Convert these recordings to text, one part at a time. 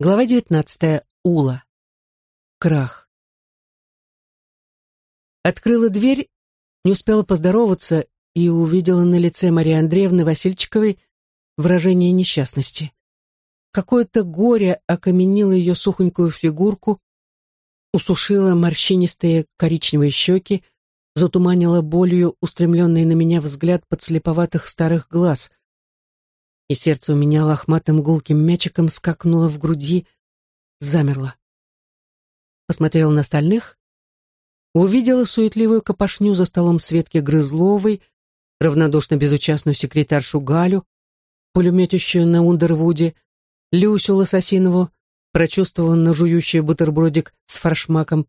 Глава девятнадцатая. Ула. Крах. Открыла дверь, не успела поздороваться и увидела на лице Марии Андреевны Васильчиковой выражение несчастности. Какое-то горе окаменило ее сухонькую фигурку, усушило морщинистые коричневые щеки, затуманило болью устремленный на меня взгляд подслеповатых старых глаз — и сердце у меня лохматым гулким мячиком скакнуло в груди, замерло. Посмотрела на остальных, увидела суетливую копошню за столом Светки Грызловой, равнодушно безучастную секретаршу Галю, пулеметющую на Ундервуде, Люсю Лососинову, прочувствованно жующую бутербродик с форшмаком,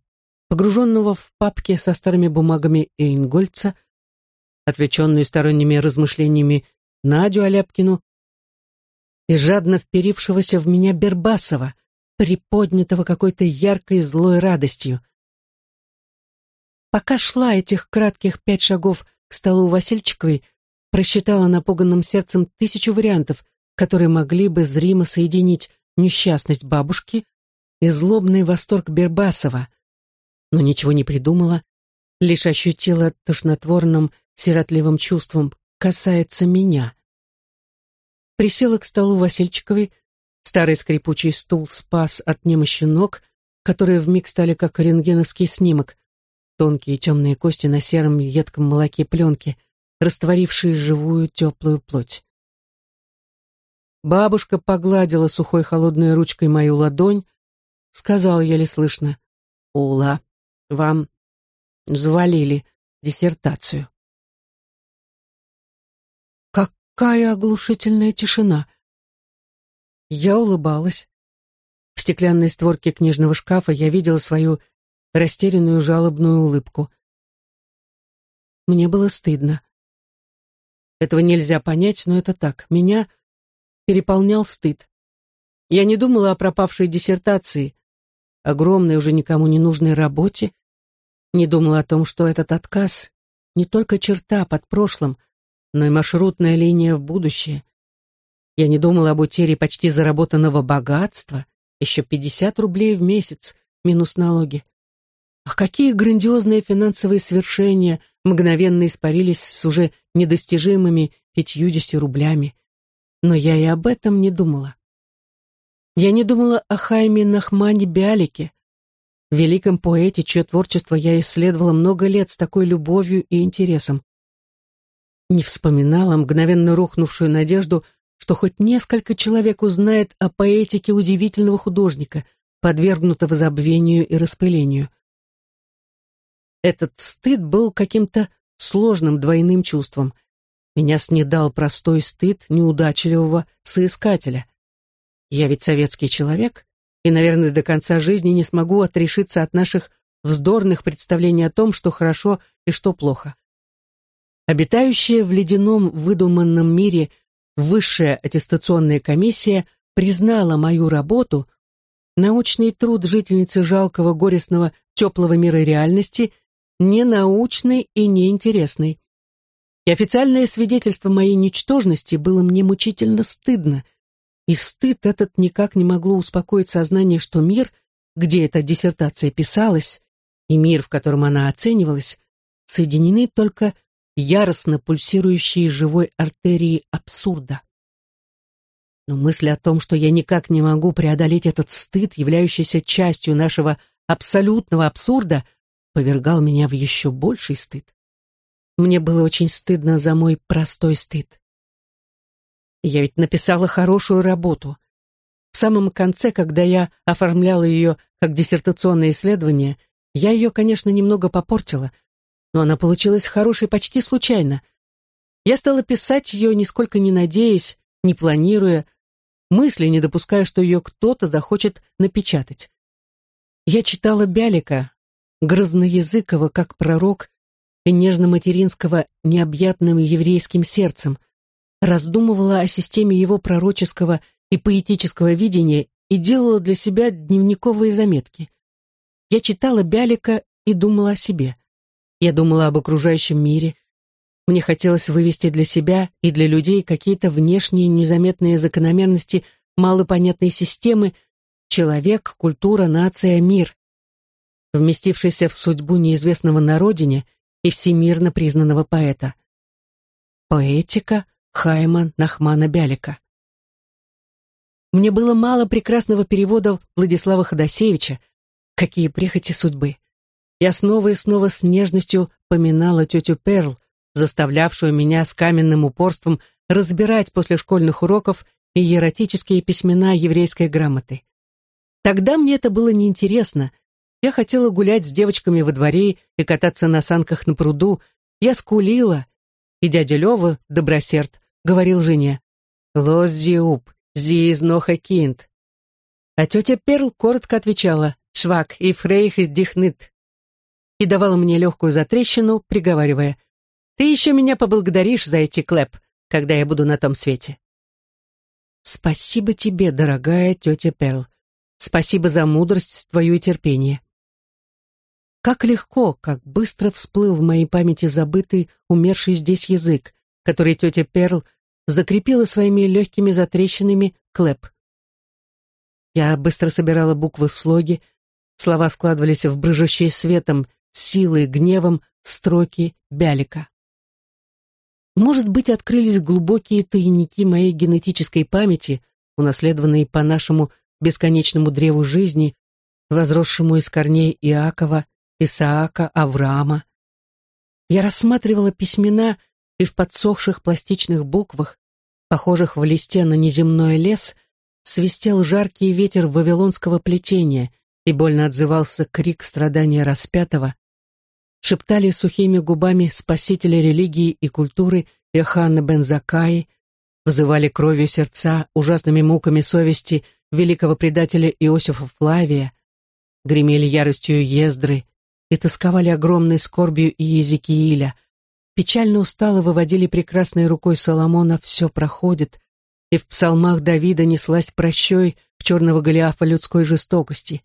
погруженного в папки со старыми бумагами Эйнгольца, отвлеченную сторонними размышлениями Надю Аляпкину, и жадно вперившегося в меня Бербасова, приподнятого какой-то яркой злой радостью. Пока шла этих кратких пять шагов к столу Васильчиковой, просчитала напуганным сердцем тысячу вариантов, которые могли бы зримо соединить несчастность бабушки и злобный восторг Бербасова, но ничего не придумала, лишь ощутила тошнотворным, сиротливым чувством «касается меня» присела к столу Васильчиковой. Старый скрипучий стул спас от немощи ног, которые вмиг стали как рентгеновский снимок. Тонкие темные кости на сером едком молоке пленки, растворившие живую теплую плоть. Бабушка погладила сухой холодной ручкой мою ладонь, сказала еле слышно, «Ула, вам завалили диссертацию». Какая оглушительная тишина! Я улыбалась. В стеклянной створке книжного шкафа я видела свою растерянную жалобную улыбку. Мне было стыдно. Этого нельзя понять, но это так. Меня переполнял стыд. Я не думала о пропавшей диссертации, огромной, уже никому не нужной работе, не думала о том, что этот отказ не только черта под прошлым, но и маршрутная линия в будущее. Я не думала об утере почти заработанного богатства, еще 50 рублей в месяц, минус налоги. Ах, какие грандиозные финансовые свершения мгновенно испарились с уже недостижимыми пятьюдесятью рублями. Но я и об этом не думала. Я не думала о Хайме Нахмане Биалике, великом поэте, чье творчество я исследовала много лет с такой любовью и интересом не вспоминала мгновенно рухнувшую надежду, что хоть несколько человек узнает о поэтике удивительного художника, подвергнутого забвению и распылению. Этот стыд был каким-то сложным двойным чувством. Меня снедал простой стыд неудачливого соискателя. Я ведь советский человек, и, наверное, до конца жизни не смогу отрешиться от наших вздорных представлений о том, что хорошо и что плохо. Обитающая в ледяном выдуманном мире высшая аттестационная комиссия признала мою работу, научный труд жительницы жалкого, горестного, теплого мира реальности, ненаучный и неинтересный. И официальное свидетельство моей ничтожности было мне мучительно стыдно. И стыд этот никак не могло успокоить сознание, что мир, где эта диссертация писалась, и мир, в котором она оценивалась, соединены только яростно пульсирующей живой артерии абсурда. Но мысль о том, что я никак не могу преодолеть этот стыд, являющийся частью нашего абсолютного абсурда, повергал меня в еще больший стыд. Мне было очень стыдно за мой простой стыд. Я ведь написала хорошую работу. В самом конце, когда я оформляла ее как диссертационное исследование, я ее, конечно, немного попортила — но она получилась хорошей почти случайно. Я стала писать ее, нисколько не надеясь, не планируя, мысли не допуская, что ее кто-то захочет напечатать. Я читала Бялика, грозноязыкого, как пророк, и нежно-материнского необъятным еврейским сердцем, раздумывала о системе его пророческого и поэтического видения и делала для себя дневниковые заметки. Я читала Бялика и думала о себе. Я думала об окружающем мире. Мне хотелось вывести для себя и для людей какие-то внешние незаметные закономерности малопонятной системы, человек, культура, нация, мир, вместившийся в судьбу неизвестного на родине и всемирно признанного поэта. Поэтика Хайма Нахмана Бялика. Мне было мало прекрасного перевода Владислава Ходосевича. Какие прихоти судьбы. Я снова и снова с нежностью поминала тетю Перл, заставлявшую меня с каменным упорством разбирать после школьных уроков иеротические письмена еврейской грамоты. Тогда мне это было неинтересно. Я хотела гулять с девочками во дворе и кататься на санках на пруду. Я скулила. И дядя Лева, добросерд, говорил жене, «Лос зиуп, зи из ноха кинт». А тетя Перл коротко отвечала, «Швак и фрейх из дихнет». И давала мне легкую затрещину, приговаривая, «Ты еще меня поблагодаришь за эти קלעפּ, когда я буду на том свете». Спасибо тебе, дорогая тетя Перл. Спасибо за мудрость твою и терпение. Как легко, как быстро всплыл в моей памяти забытый, умерший здесь язык, который тетя Перл закрепила своими легкими затрещинами קלעפּ. Я быстро собирала буквы в слоги, слова складывались в брызжущие светом, силой, гневом строки Бялика. Может быть, открылись глубокие тайники моей генетической памяти, унаследованные по нашему бесконечному древу жизни, возросшему из корней Иакова, Исаака, Авраама. Я рассматривала письмена и в подсохших пластичных буквах, похожих в листе на неземной лес, свистел жаркий ветер вавилонского плетения и больно отзывался крик страдания распятого, шептали сухими губами спасителя религии и культуры Иоханна бен Закаи, вызывали кровью сердца, ужасными муками совести великого предателя Иосифа Флавия, гремели яростью Ездры и тосковали огромной скорбью и Езекииля, печально устало выводили прекрасной рукой Соломона «все проходит», и в псалмах Давида неслась прощой в черного Голиафа людской жестокости.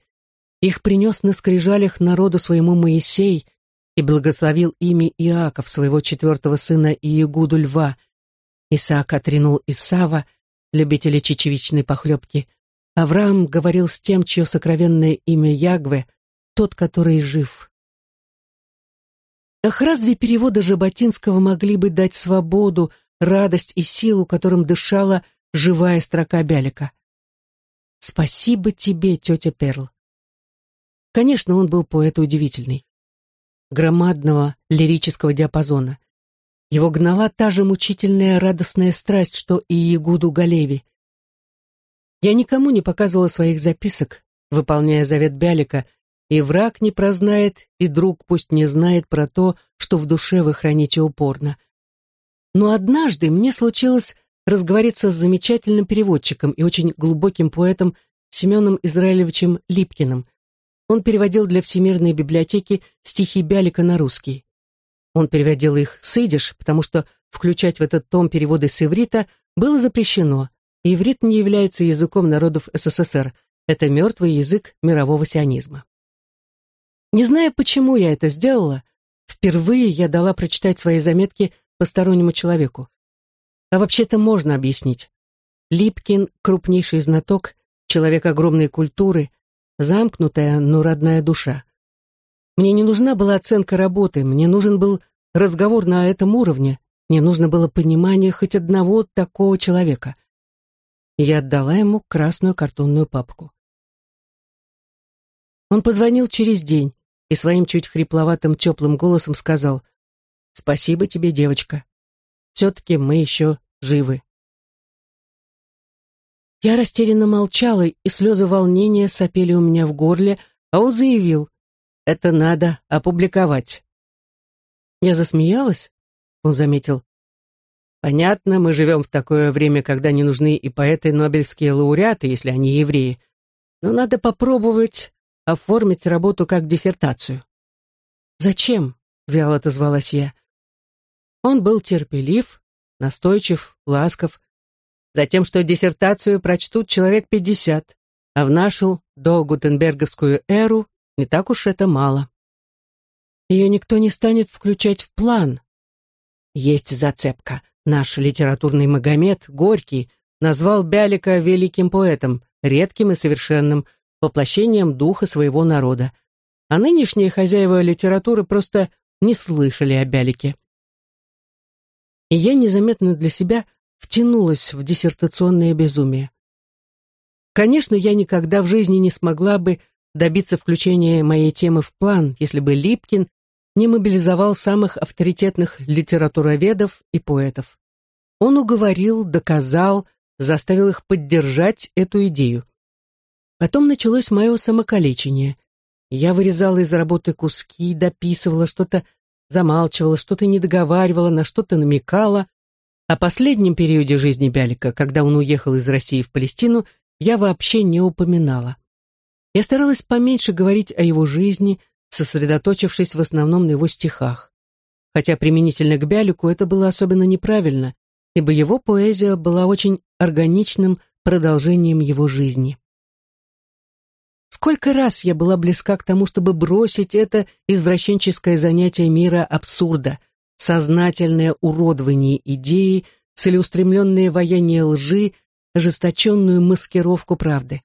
Их принес на скрижалях народу своему Моисей — и благословил ими Иаков, своего четвертого сына Иегуду льва. Исаак отринул Исава, любителя чечевичной похлебки. Авраам говорил с тем, чье сокровенное имя Ягве, тот, который жив. Ах, разве переводы Жаботинского могли бы дать свободу, радость и силу, которым дышала живая строка Бялика? Спасибо тебе, тетя Перл. Конечно, он был поэт удивительный громадного лирического диапазона. Его гнала та же мучительная радостная страсть, что и Ягуду Галеви. Я никому не показывала своих записок, выполняя завет Бялика, и враг не прознает, и друг пусть не знает про то, что в душе вы храните упорно. Но однажды мне случилось разговориться с замечательным переводчиком и очень глубоким поэтом Семеном Израилевичем Липкиным, он переводил для Всемирной библиотеки стихи Бялика на русский. Он переводил их с идиш, потому что включать в этот том переводы с иврита было запрещено. Иврит не является языком народов СССР. Это мертвый язык мирового сионизма. Не зная, почему я это сделала, впервые я дала прочитать свои заметки постороннему человеку. А вообще-то можно объяснить. Липкин — крупнейший знаток, человек огромной культуры, замкнутая, но родная душа. Мне не нужна была оценка работы, мне нужен был разговор на этом уровне, мне нужно было понимание хоть одного такого человека. я отдала ему красную картонную папку. Он позвонил через день и своим чуть хрипловатым теплым голосом сказал «Спасибо тебе, девочка. Все-таки мы еще живы». Я растерянно молчала, и слезы волнения сопели у меня в горле, а он заявил, это надо опубликовать. Я засмеялась, он заметил. Понятно, мы живем в такое время, когда не нужны и поэты, и нобелевские лауреаты, если они евреи. Но надо попробовать оформить работу как диссертацию. «Зачем?» — вяло отозвалась я. Он был терпелив, настойчив, ласков, Затем, что диссертацию прочтут человек пятьдесят, а в нашу до Гутенберговскую эру не так уж это мало. Ее никто не станет включать в план. Есть зацепка. Наш литературный Магомед, Горький, назвал Бялика великим поэтом, редким и совершенным, воплощением духа своего народа. А нынешние хозяева литературы просто не слышали о Бялике. И я незаметно для себя втянулась в диссертационное безумие. Конечно, я никогда в жизни не смогла бы добиться включения моей темы в план, если бы Липкин не мобилизовал самых авторитетных литературоведов и поэтов. Он уговорил, доказал, заставил их поддержать эту идею. Потом началось мое самокалечение. Я вырезала из работы куски, дописывала, что-то замалчивала, что-то не договаривала, на что-то намекала. О последнем периоде жизни Бялика, когда он уехал из России в Палестину, я вообще не упоминала. Я старалась поменьше говорить о его жизни, сосредоточившись в основном на его стихах. Хотя применительно к Бялику это было особенно неправильно, ибо его поэзия была очень органичным продолжением его жизни. Сколько раз я была близка к тому, чтобы бросить это извращенческое занятие мира абсурда, сознательное уродование идеи, целеустремленное вояние лжи, ожесточенную маскировку правды.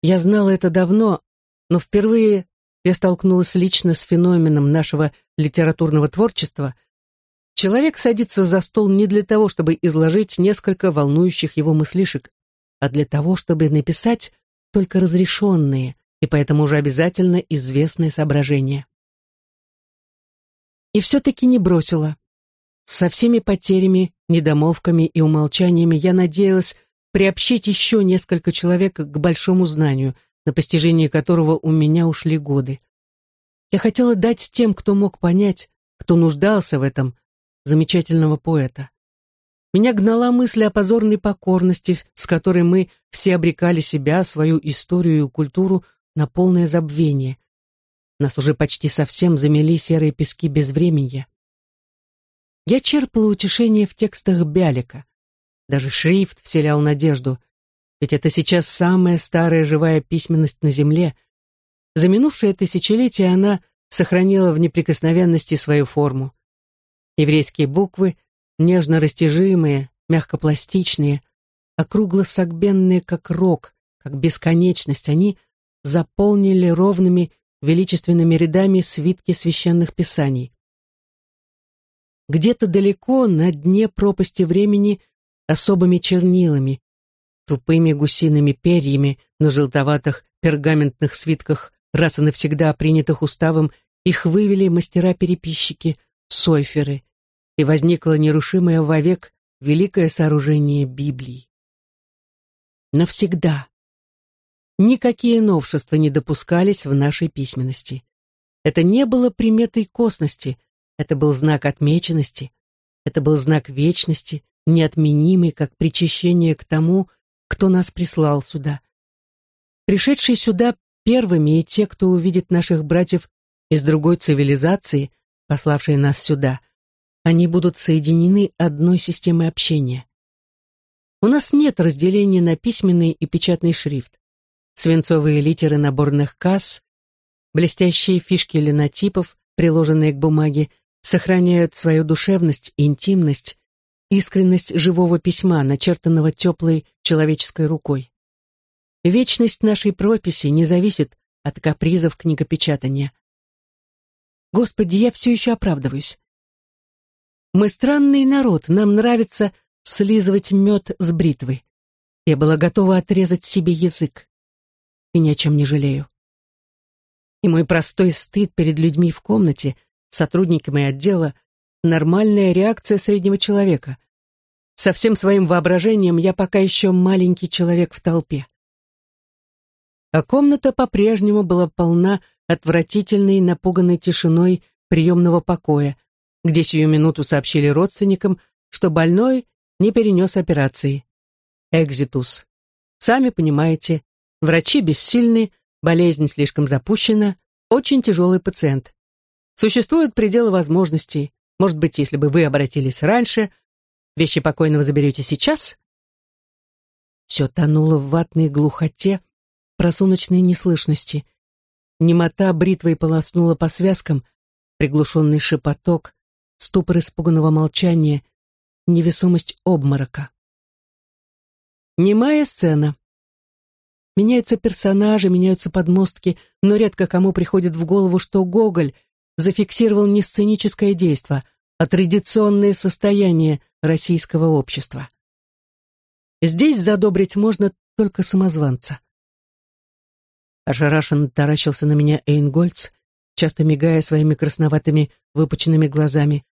Я знала это давно, но впервые я столкнулась лично с феноменом нашего литературного творчества. Человек садится за стол не для того, чтобы изложить несколько волнующих его мыслишек, а для того, чтобы написать только разрешенные и поэтому уже обязательно известные соображения. И все-таки не бросила. Со всеми потерями, недомолвками и умолчаниями я надеялась приобщить еще несколько человек к большому знанию, на постижение которого у меня ушли годы. Я хотела дать тем, кто мог понять, кто нуждался в этом, замечательного поэта. Меня гнала мысль о позорной покорности, с которой мы все обрекали себя, свою историю и культуру на полное забвение. Нас уже почти совсем замели серые пески безвременья. Я черпала утешение в текстах Бялика. Даже шрифт вселял надежду, ведь это сейчас самая старая живая письменность на Земле. За минувшее тысячелетие она сохранила в неприкосновенности свою форму. Еврейские буквы — нежно растяжимые, мягкопластичные, округло-согбенные, как рог, как бесконечность, они заполнили ровными величественными рядами свитки священных писаний. Где-то далеко, на дне пропасти времени, особыми чернилами, тупыми гусиными перьями на желтоватых пергаментных свитках, раз и навсегда принятых уставом, их вывели мастера-переписчики, сойферы, и возникло нерушимое вовек великое сооружение Библии. Навсегда. Никакие новшества не допускались в нашей письменности. Это не было приметой косности, это был знак отмеченности, это был знак вечности, неотменимый, как причащение к тому, кто нас прислал сюда. Пришедшие сюда первыми и те, кто увидит наших братьев из другой цивилизации, пославшие нас сюда, они будут соединены одной системой общения. У нас нет разделения на письменный и печатный шрифт. Свинцовые литеры наборных касс, блестящие фишки линотипов, приложенные к бумаге, сохраняют свою душевность интимность, искренность живого письма, начертанного теплой человеческой рукой. Вечность нашей прописи не зависит от капризов книгопечатания. Господи, я все еще оправдываюсь. Мы странный народ, нам нравится слизывать мед с бритвы. Я была готова отрезать себе язык. И ни о чем не жалею. И мой простой стыд перед людьми в комнате, сотрудниками отдела, нормальная реакция среднего человека. Со всем своим воображением я пока еще маленький человек в толпе. А комната по-прежнему была полна отвратительной напуганной тишиной приемного покоя, где сию минуту сообщили родственникам, что больной не перенес операции. Экзитус. Сами понимаете, врачи бессильны, болезнь слишком запущена, очень тяжелый пациент. Существуют пределы возможностей. Может быть, если бы вы обратились раньше, вещи покойного заберете сейчас? Все тонуло в ватной глухоте, просуночной неслышности. Немота бритвой полоснула по связкам, приглушенный шепоток, ступор испуганного молчания, невесомость обморока. Немая сцена. Меняются персонажи, меняются подмостки, но редко кому приходит в голову, что Гоголь зафиксировал не сценическое действо, а традиционное состояние российского общества. Здесь задобрить можно только самозванца. Ошарашенно таращился на меня Эйнгольц, часто мигая своими красноватыми выпученными глазами.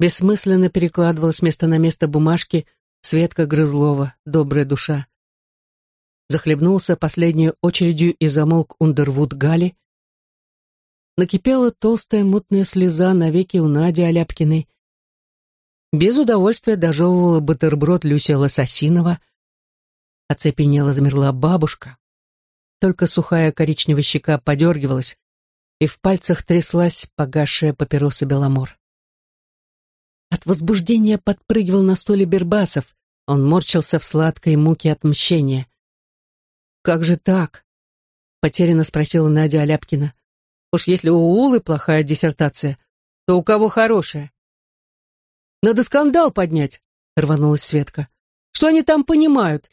Бессмысленно перекладывала с места на место бумажки Светка Грызлова, добрая душа. Захлебнулся последней очередью и замолк Ундервуд Гали. Накипела толстая мутная слеза навеки у Нади Аляпкиной. Без удовольствия дожевывала бутерброд Люся Лососинова. Оцепенела замерла бабушка. Только сухая коричневая щека подергивалась, и в пальцах тряслась погасшая папироса Беломор. От возбуждения подпрыгивал на столе Бербасов, он морщился в сладкой муке отмщения. «Как же так?» — потерянно спросила Надя Аляпкина. «Уж если у Улы плохая диссертация, то у кого хорошая?» «Надо скандал поднять», — рванулась Светка. «Что они там понимают?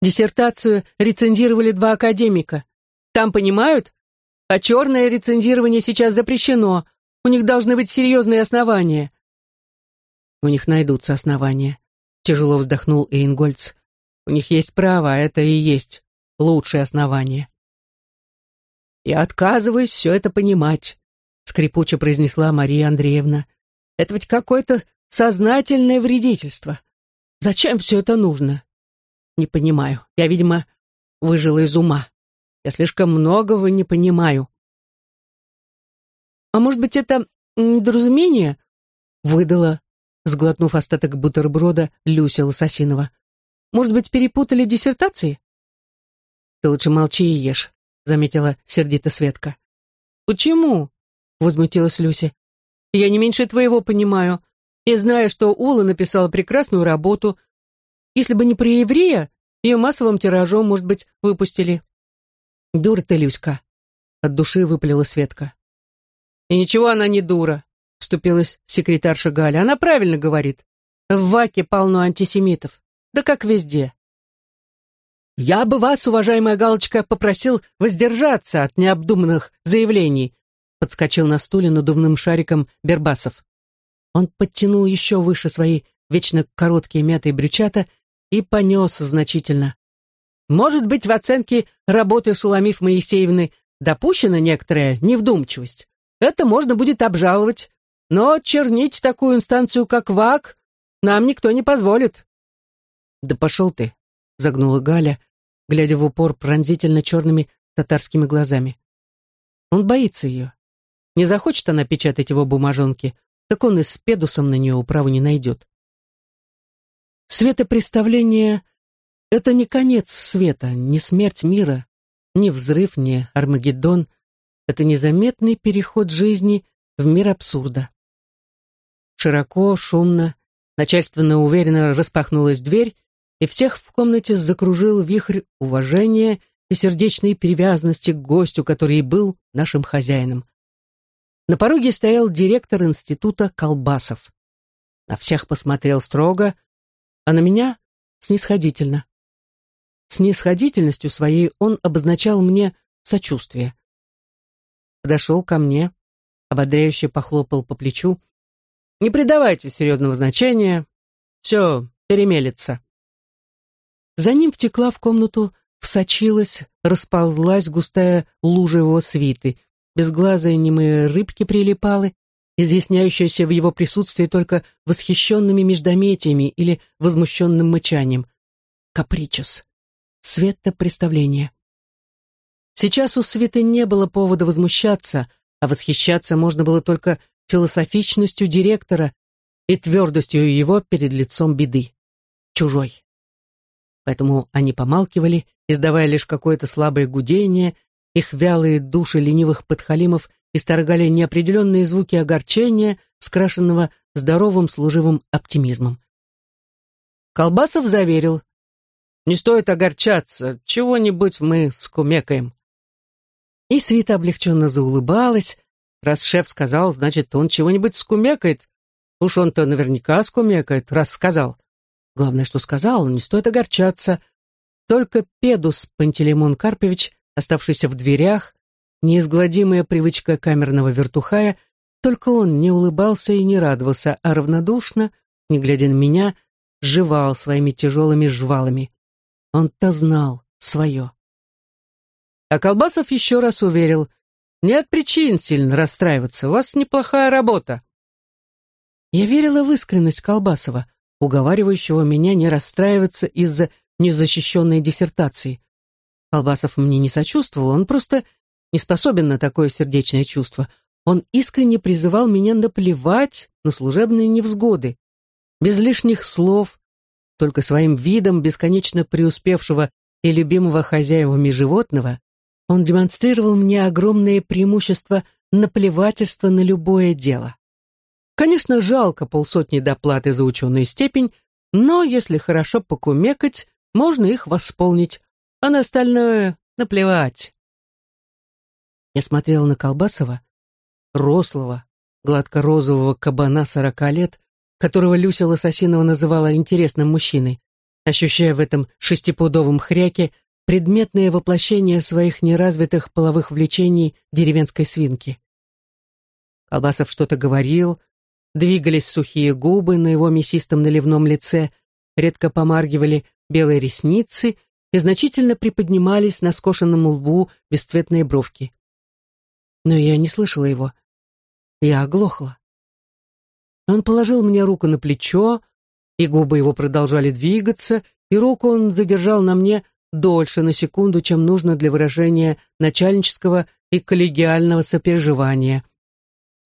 Диссертацию рецензировали два академика. Там понимают? А черное рецензирование сейчас запрещено. У них должны быть серьезные основания». «У них найдутся основания», — тяжело вздохнул Эйнгольц. «У них есть право, а это и есть лучшее основание. «Я отказываюсь все это понимать», — скрипуче произнесла Мария Андреевна. «Это ведь какое-то сознательное вредительство. Зачем все это нужно? Не понимаю. Я, видимо, выжила из ума. Я слишком многого не понимаю». «А может быть, это недоразумение?» — выдала, сглотнув остаток бутерброда, Люся Лососинова. «Может быть, перепутали диссертации?» «Ты лучше молчи и ешь», — заметила сердито Светка. «Почему?» — возмутилась Люся. «Я не меньше твоего понимаю. И знаю, что Ула написала прекрасную работу. Если бы не про еврея, ее массовым тиражом, может быть, выпустили». «Дура ты, Люська», — от души выпалила Светка. «И ничего она не дура», — вступилась секретарша Галя. «Она правильно говорит. В ВАКе полно антисемитов. Да как везде. «Я бы вас, уважаемая Галочка, попросил воздержаться от необдуманных заявлений», подскочил на стуле надувным шариком Бербасов. Он подтянул еще выше свои вечно короткие мятые брючата и понес значительно. «Может быть, в оценке работы Суламиф Моисеевны допущена некоторая невдумчивость. Это можно будет обжаловать, но чернить такую инстанцию, как ВАК, нам никто не позволит». «Да пошел ты», загнула Галя, глядя в упор пронзительно черными татарскими глазами. Он боится ее. Не захочет она печатать его бумажонки, так он и с педусом на нее управу не найдет. Светопреставление — это не конец света, не смерть мира, не взрыв, не Армагеддон. Это незаметный переход жизни в мир абсурда. Широко, шумно, начальственно уверенно распахнулась дверь, и всех в комнате закружил вихрь уважения и сердечной привязанности к гостю, который и был нашим хозяином. На пороге стоял директор института Колбасов. На всех посмотрел строго, а на меня снисходительно. Снисходительностью своей он обозначал мне сочувствие. Подошел ко мне, ободряюще похлопал по плечу. «Не придавайте серьезного значения, все перемелется». За ним втекла в комнату, всочилась, расползлась густая лужа его свиты. Безглазые немые рыбки прилипалы, изъясняющиеся в его присутствии только восхищенными междометиями или возмущенным мычанием. Капричус. Света представления. Сейчас у Светы не было повода возмущаться, а восхищаться можно было только философичностью директора и твердостью его перед лицом беды. Чужой поэтому они помалкивали, издавая лишь какое-то слабое гудение, их вялые души ленивых подхалимов исторгали неопределенные звуки огорчения, скрашенного здоровым служивым оптимизмом. Колбасов заверил, «Не стоит огорчаться, чего-нибудь мы скумекаем». И Свита облегченно заулыбалась. Раз шеф сказал, значит, он чего-нибудь скумекает. Уж он-то наверняка скумекает, раз сказал. Главное, что сказал, не стоит огорчаться. Только Педус Пантелеймон Карпович, оставшийся в дверях, неизгладимая привычка камерного вертухая, только он не улыбался и не радовался, а равнодушно, не глядя на меня, жевал своими тяжелыми жвалами. Он-то знал свое. А Колбасов еще раз уверил, нет причин сильно расстраиваться, у вас неплохая работа. Я верила в искренность Колбасова, уговаривающего меня не расстраиваться из-за незащищенной диссертации. Колбасов мне не сочувствовал, он просто не способен на такое сердечное чувство. Он искренне призывал меня наплевать на служебные невзгоды, без лишних слов, только своим видом бесконечно преуспевшего и любимого хозяевами животного, он демонстрировал мне огромное преимущество наплевательства на любое дело. Конечно, жалко полсотни доплаты за ученую степень, но если хорошо покумекать, можно их восполнить, а на остальное наплевать. Я смотрел на Колбасова, рослого, гладко-розового кабана сорока лет, которого Люся Лососинова называла интересным мужчиной, ощущая в этом шестипудовом хряке предметное воплощение своих неразвитых половых влечений деревенской свинки. Колбасов что-то говорил, двигались сухие губы на его мясистом наливном лице, редко помаргивали белые ресницы и значительно приподнимались на скошенном лбу бесцветные бровки. Но я не слышала его. Я оглохла. Он положил мне руку на плечо, и губы его продолжали двигаться, и руку он задержал на мне дольше на секунду, чем нужно для выражения начальнического и коллегиального сопереживания.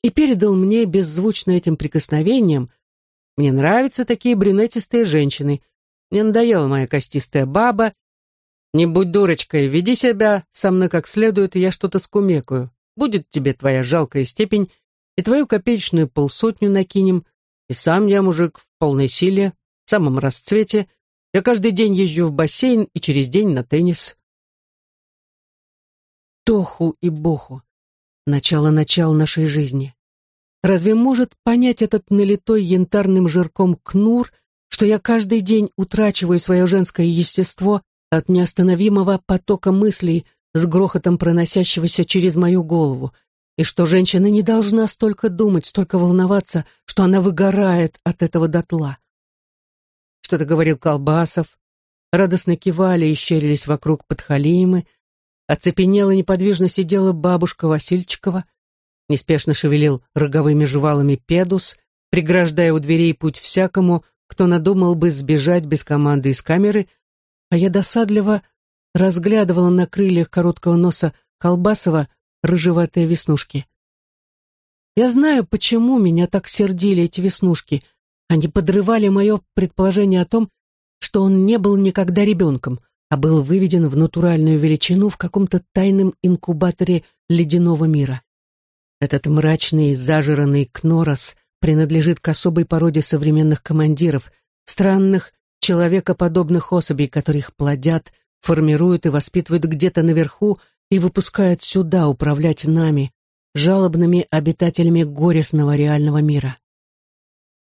И передал мне беззвучно этим прикосновением «Мне нравятся такие брюнетистые женщины. Мне надоела моя костистая баба. Не будь дурочкой, веди себя со мной как следует, и я что-то скумекаю. Будет тебе твоя жалкая степень и твою копеечную полсотню накинем, и сам я мужик в полной силе, в самом расцвете. Я каждый день езжу в бассейн и через день на теннис. Тоху и Боху. Начало-начал нашей жизни. Разве может понять этот налитой янтарным жирком кнур, что я каждый день утрачиваю свое женское естество от неостановимого потока мыслей с грохотом проносящегося через мою голову — и что женщина не должна столько думать, столько волноваться, что она выгорает от этого дотла. Что-то говорил Колбасов, радостно кивали и щерились вокруг подхалимы, оцепенела неподвижно сидела бабушка Васильчикова, неспешно шевелил роговыми жвалами педус, преграждая у дверей путь всякому, кто надумал бы сбежать без команды из камеры, а я досадливо разглядывала на крыльях короткого носа Колбасова рыжеватые веснушки. Я знаю, почему меня так сердили эти веснушки. Они подрывали мое предположение о том, что он не был никогда ребенком, а был выведен в натуральную величину в каком-то тайном инкубаторе ледяного мира. Этот мрачный, зажиранный кнорос принадлежит к особой породе современных командиров, странных, человекоподобных особей, которых плодят, формируют и воспитывают где-то наверху и выпускают сюда управлять нами, жалобными обитателями горестного реального мира.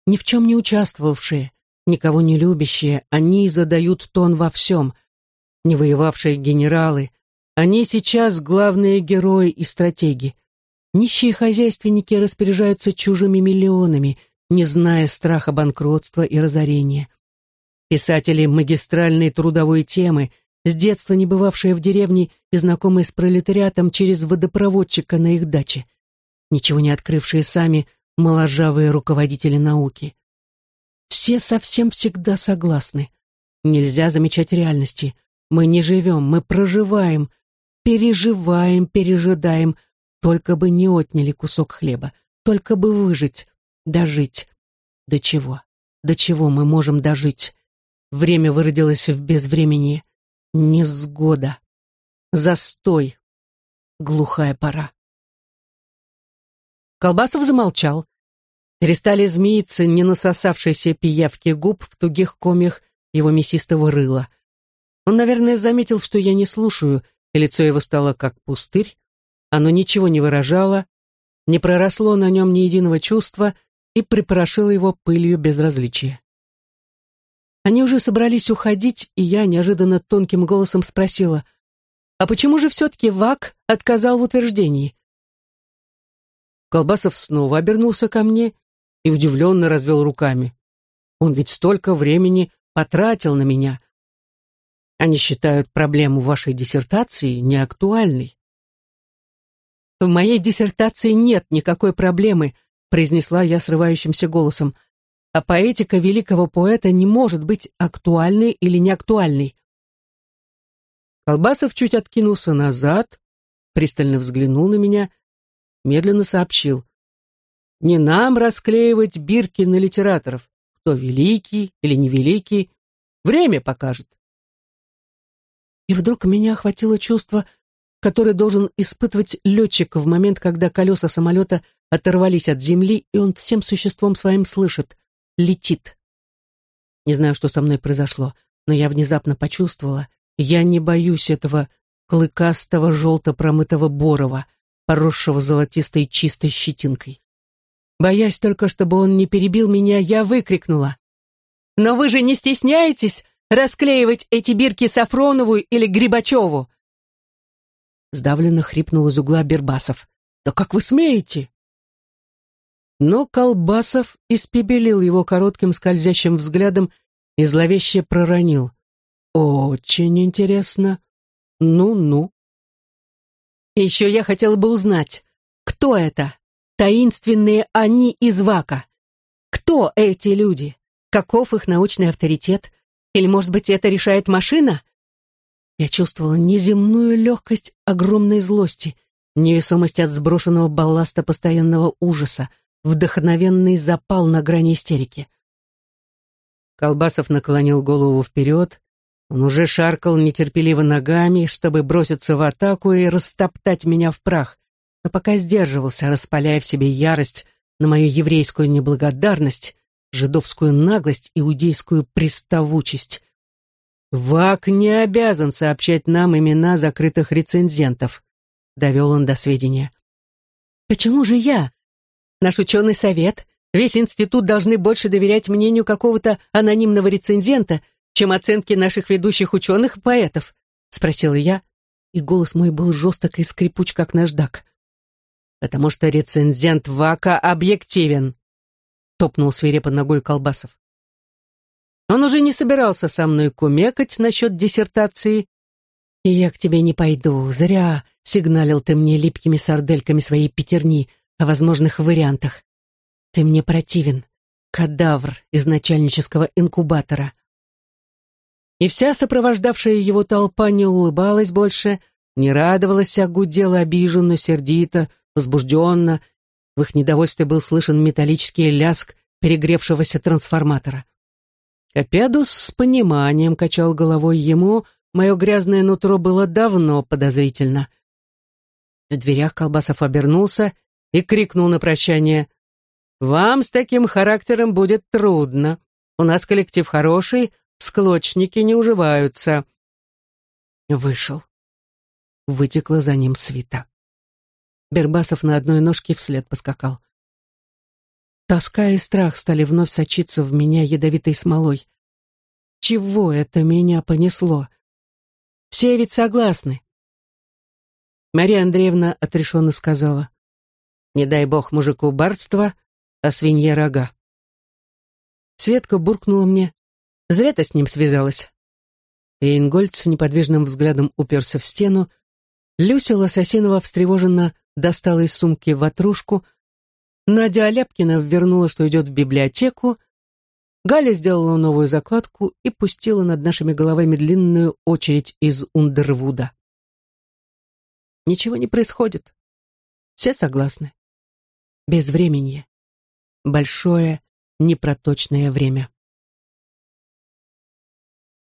Ни в чем не участвовавшие, никого не любящие, они задают тон во всем. Не воевавшие генералы, они сейчас главные герои и стратеги. Нищие хозяйственники распоряжаются чужими миллионами, не зная страха банкротства и разорения. Писатели магистральной трудовой темы – с детства не бывавшая в деревне и знакомая с пролетариатом через водопроводчика на их даче, ничего не открывшие сами моложавые руководители науки. Все совсем всегда согласны. Нельзя замечать реальности. Мы не живем, мы проживаем, переживаем, пережидаем, только бы не отняли кусок хлеба, только бы выжить, дожить. До чего? До чего мы можем дожить? Время выродилось в безвремени. Несгода. Застой. Глухая пора. Колбасов замолчал. Перестали змеиться не насосавшиеся пиявки губ в тугих комьях его мясистого рыла. Он, наверное, заметил, что я не слушаю, и лицо его стало как пустырь. Оно ничего не выражало, не проросло на нем ни единого чувства и припорошило его пылью безразличия. Они уже собрались уходить, и я неожиданно тонким голосом спросила, «А почему же все-таки Вак отказал в утверждении?» Колбасов снова обернулся ко мне и удивленно развел руками. Он ведь столько времени потратил на меня. Они считают проблему вашей диссертации неактуальной. «В моей диссертации нет никакой проблемы», произнесла я срывающимся голосом. «А поэтика великого поэта не может быть актуальной или неактуальной». Колбасов чуть откинулся назад, пристально взглянул на меня, медленно сообщил. «Не нам расклеивать бирки на литераторов, кто великий или невеликий, время покажет». И вдруг меня охватило чувство, которое должен испытывать летчик в момент, когда колеса самолета оторвались от земли, и он всем существом своим слышит «летит». Не знаю, что со мной произошло, но я внезапно почувствовала, я не боюсь этого клыкастого желто-промытого борова, поросшего золотистой чистой щетинкой. Боясь только, чтобы он не перебил меня, я выкрикнула. «Но вы же не стесняетесь расклеивать эти бирки Сафронову или Грибачеву?» Сдавленно хрипнул из угла Бербасов. «Да как вы смеете?» Но Колбасов испепелил его коротким скользящим взглядом и зловеще проронил. «Очень интересно. Ну-ну». «Еще я хотела бы узнать, кто это? Таинственные они из Вака. Кто эти люди? Каков их научный авторитет? Или, может быть, это решает машина?» Я чувствовала неземную легкость огромной злости, невесомость от сброшенного балласта постоянного ужаса, вдохновенный запал на грани истерики. Колбасов наклонил голову вперед, он уже шаркал нетерпеливо ногами, чтобы броситься в атаку и растоптать меня в прах, но пока сдерживался, распаляя в себе ярость на мою еврейскую неблагодарность, жидовскую наглость, иудейскую приставучесть. ВАК не обязан сообщать нам имена закрытых рецензентов, довел он до сведения. Почему же я? Наш ученый совет, весь институт должны больше доверять мнению какого-то анонимного рецензента, чем оценке наших ведущих ученых и поэтов?» — спросила я, и голос мой был жесток и скрипуч, как наждак. «Потому что рецензент Вака объективен», — топнул свирепо ногой Колбасов. Он уже не собирался со мной кумекать насчет диссертации. «И я к тебе не пойду, зря», — сигналил ты мне липкими сардельками своей пятерни — о возможных вариантах. Ты мне противен, кадавр из начальнического инкубатора. И вся сопровождавшая его толпа не улыбалась больше, не радовалась, а гудела обиженно, сердито, возбужденно. В их недовольстве был слышен металлический ляск перегревшегося трансформатора. Капедус с пониманием качал головой ему, мое грязное нутро было давно подозрительно. В дверях Колбасов обернулся и крикнул на прощание. «Вам с таким характером будет трудно. У нас коллектив хороший, склочники не уживаются». Вышел. Вытекла за ним свита. Бербасов на одной ножке вслед поскакал. Тоска и страх стали вновь сочиться в меня ядовитой смолой. Чего это меня понесло? Все ведь согласны. Мария Андреевна отрешенно сказала. Не дай бог мужику барства, а свинье рога. Светка буркнула мне. Зря ты с ним связалась. Эйнгольд с неподвижным взглядом уперся в стену. Люся Лососинова встревоженно достала из сумки ватрушку. Надя Аляпкина вернула, что идет в библиотеку. Галя сделала новую закладку и пустила над нашими головами длинную очередь из Ундервуда. Ничего не происходит. Все согласны безвременье. Большое непроточное время.